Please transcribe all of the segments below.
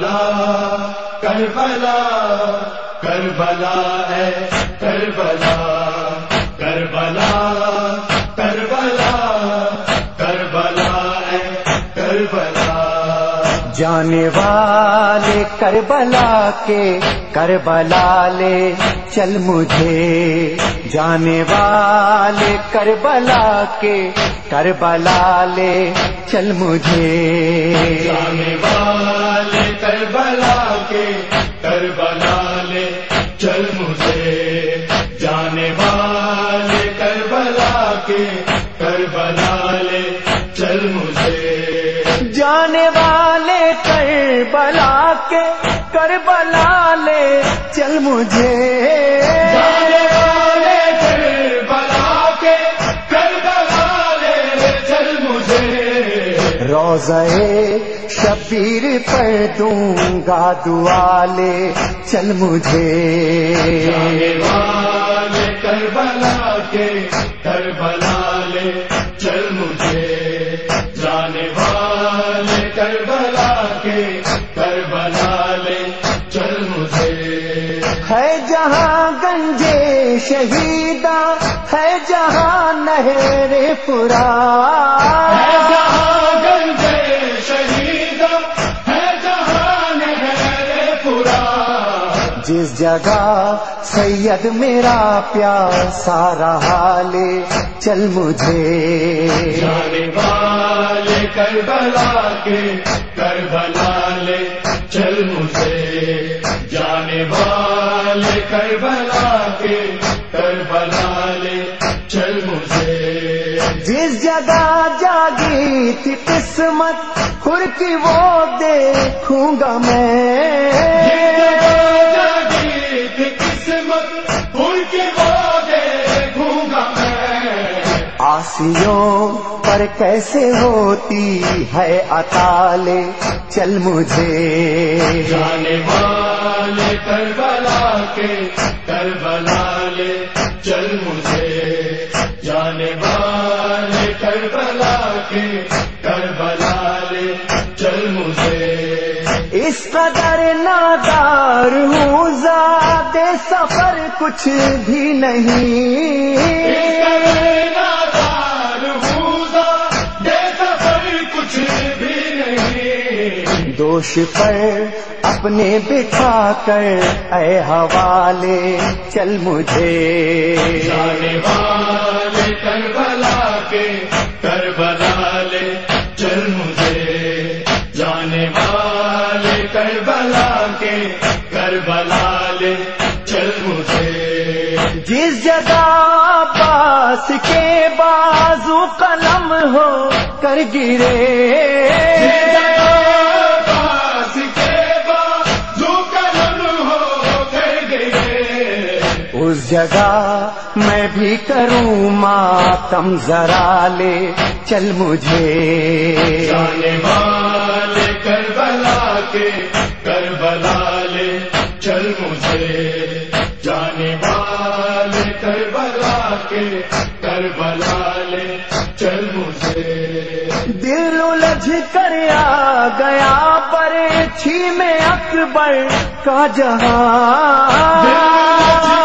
کربلا کربلا کربلا ہے کربلا کربلا کربلا کربلا ہے کربلا. جانے والے کربلا کے کربلا لے چل مجھے۔ جانے والے کربلا کے کربلا لے چل مجھے۔ جانے والے کے کربلا لے چل مجھے۔ جانے والے کربلا کے کربلا لے چل مجھے۔ جانے والے کربلا کے کربلا لے چل مجھے۔ روزے شبیر پر دوں گا دعا لے چل مجھے۔ چل مجھے ہے جہاں گنجے شہیدا ہے جہاں نہر پورا ہے جہاں گنجے ہے جہاں نہر پورا جس جگہ سید میرا پیار سارا حالے چل مجھے۔ جانے والے کربلا کے کربلا لے چل مجھے۔ جانے والے کربلا کے کربلا لے چل مجھے۔ جس جگہ جاگی تھی قسمت خور کی وہ دیکھوں گا میں۔ آسیوں پر کیسے ہوتی ہے اطالے؟ چل مجھے۔ جانے والے کربلا کے کربلا لے چل مجھے۔ جانے والے کربلا کے کربلا لے چل مجھے۔ اس قدر نادار ہوں زیادہ سفر کچھ بھی نہیں۔ دوش پر اپنے بٹھا کر اے حوالے چل مجھے۔ جانے والے کربلا کے کربلا لے چل مجھے۔ جانے والے کربلا کے کربلا لے چل مجھے۔ جس جگہ پاس کے بازو قلم ہو کر گرے۔ اس جگہ میں بھی کروں ماتم ذرا لے۔ چل مجھے۔ جانے والے کربلا کے کربلا لے۔ چل مجھے۔ جانے والے کربلا کے کربلا لے۔ چل مجھے۔ دل الجھ کر آ گیا پر چھی میں اکبر کا جہاں۔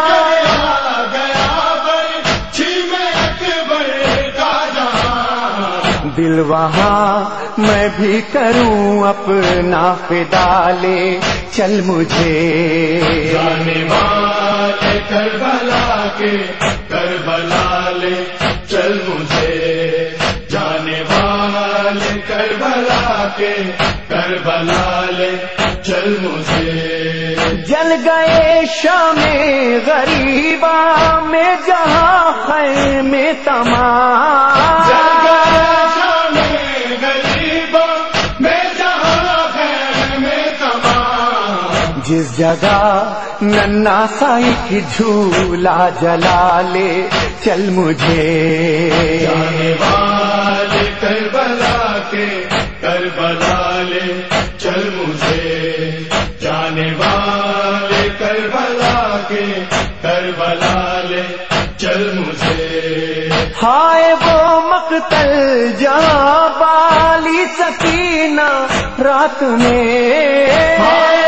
دل وہاں میں بھی کروں اپنا فدا لے۔ چل مجھے۔ جانے والے کربلا کے کربلا لے۔ چل مجھے۔ جانے والے کربلا کے کربلا لے۔ چل مجھے۔ جل گئے شام غریبا میں جہاں خیر میں تمام۔ جس جگہ ننا سائی کی جھولا جلا لے چل مجھے۔ جانے والے کربلا کے کربلا لے چل مجھے۔ جانے والے کربلا کے کربلا لے چل مجھے۔ ہائے وہ مقتل جہاں بالی سکینہ رات میں۔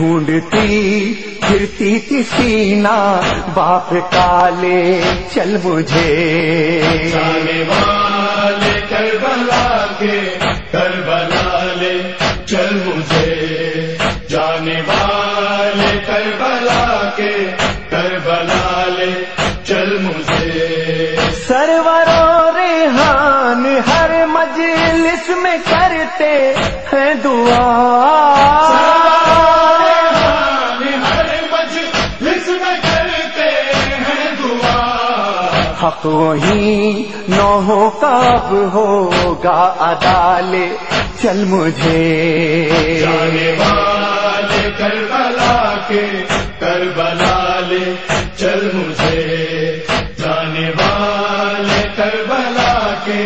ڈھونڈتی پھرتی تھی سینا باپ کالے چل مجھے۔ جانے والے کربلا کے کربلا لے چل مجھے۔ جانے والے کربلا کے کربلا لے چل مجھے۔ سرور ریحان ہر مجلس میں کرتے ہیں دعا۔ حق وہی نو کب ہوگا ادالے چل مجھے۔ جانے والے کربلا کے کربلا لے چل مجھے۔ جانے والے کربلا کے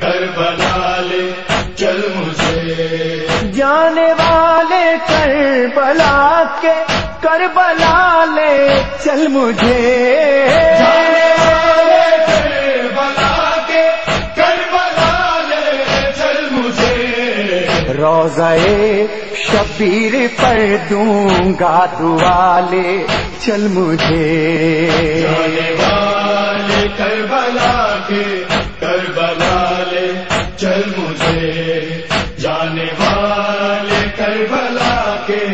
کربلا لے چل مجھے۔ جانے والے کربلا کے کربلا لے چل مجھے۔ روزے شبیر پر دوں گا دعالے چل مجھے۔ جانے والے کربلا کے کربلا لے چل مجھے۔ جانے والے کربلا کے